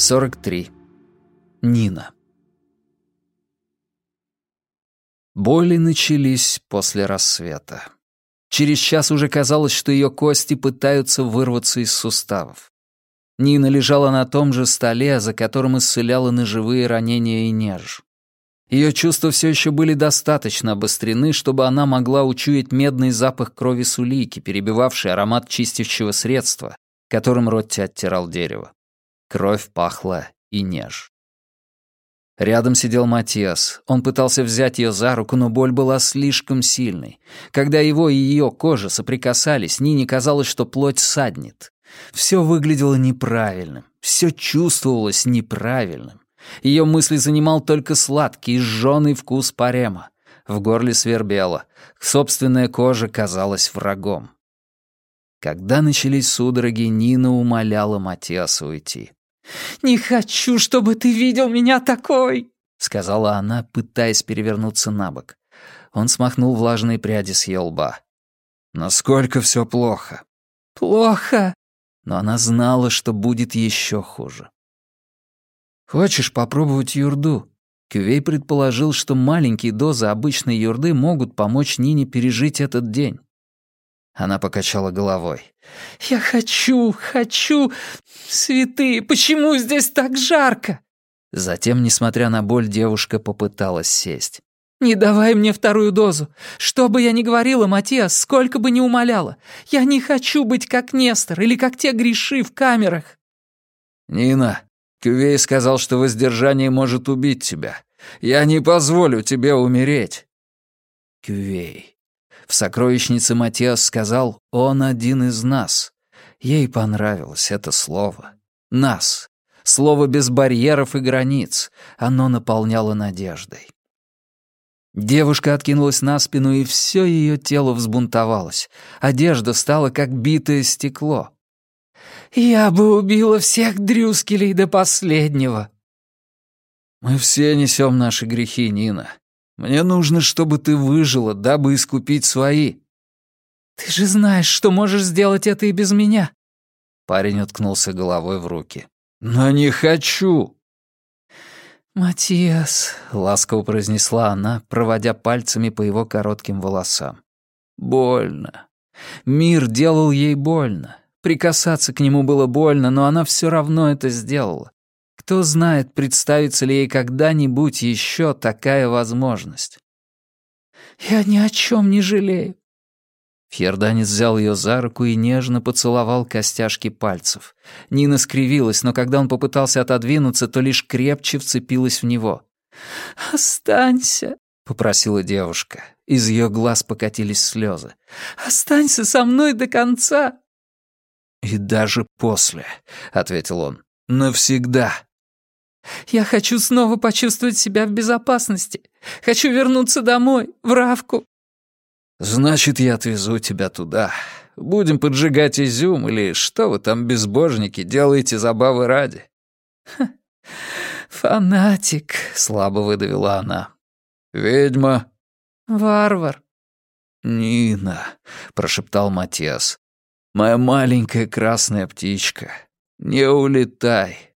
43. Нина. Боли начались после рассвета. Через час уже казалось, что ее кости пытаются вырваться из суставов. Нина лежала на том же столе, за которым исцеляла ножевые ранения и неж. Ее чувства все еще были достаточно обострены, чтобы она могла учуять медный запах крови сулики, перебивавший аромат чистящего средства, которым Ротти оттирал дерево. Кровь пахла и неж. Рядом сидел Матиас. Он пытался взять ее за руку, но боль была слишком сильной. Когда его и ее кожа соприкасались, Нине казалось, что плоть саднет. Все выглядело неправильным, все чувствовалось неправильным. Ее мысли занимал только сладкий, жженый вкус парема. В горле свербело. Собственная кожа казалась врагом. Когда начались судороги, Нина умоляла Матиаса уйти. «Не хочу, чтобы ты видел меня такой!» — сказала она, пытаясь перевернуться на бок. Он смахнул влажные пряди с ее лба. «Насколько все плохо?» «Плохо!» Но она знала, что будет еще хуже. «Хочешь попробовать юрду?» Кювей предположил, что маленькие дозы обычной юрды могут помочь Нине пережить этот день. Она покачала головой. «Я хочу, хочу! Святые, почему здесь так жарко?» Затем, несмотря на боль, девушка попыталась сесть. «Не давай мне вторую дозу. Что бы я ни говорила, Матиас, сколько бы ни умоляла. Я не хочу быть как Нестор или как те греши в камерах». «Нина, Кювей сказал, что воздержание может убить тебя. Я не позволю тебе умереть». Кювей. В сокровищнице Матиас сказал «Он один из нас». Ей понравилось это слово. «Нас». Слово без барьеров и границ. Оно наполняло надеждой. Девушка откинулась на спину, и все ее тело взбунтовалось. Одежда стала как битое стекло. «Я бы убила всех Дрюскелей до последнего». «Мы все несем наши грехи, Нина. Мне нужно, чтобы ты выжила, дабы искупить свои». «Ты же знаешь, что можешь сделать это и без меня». Парень уткнулся головой в руки. «Но не хочу!» «Матиас», — ласково произнесла она, проводя пальцами по его коротким волосам. «Больно. Мир делал ей больно. Прикасаться к нему было больно, но она все равно это сделала. Кто знает, представится ли ей когда-нибудь еще такая возможность. «Я ни о чем не жалею». Фьерданец взял ее за руку и нежно поцеловал костяшки пальцев. Нина скривилась, но когда он попытался отодвинуться, то лишь крепче вцепилась в него. «Останься», — попросила девушка. Из ее глаз покатились слезы. «Останься со мной до конца». «И даже после», — ответил он. «Навсегда». Я хочу снова почувствовать себя в безопасности. Хочу вернуться домой, в Равку». «Значит, я отвезу тебя туда. Будем поджигать изюм или что вы там, безбожники, делаете забавы ради?» Ха, «Фанатик», — слабо выдавила она. «Ведьма». «Варвар». «Нина», — прошептал Матиас. «Моя маленькая красная птичка, не улетай».